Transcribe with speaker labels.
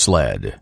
Speaker 1: sled.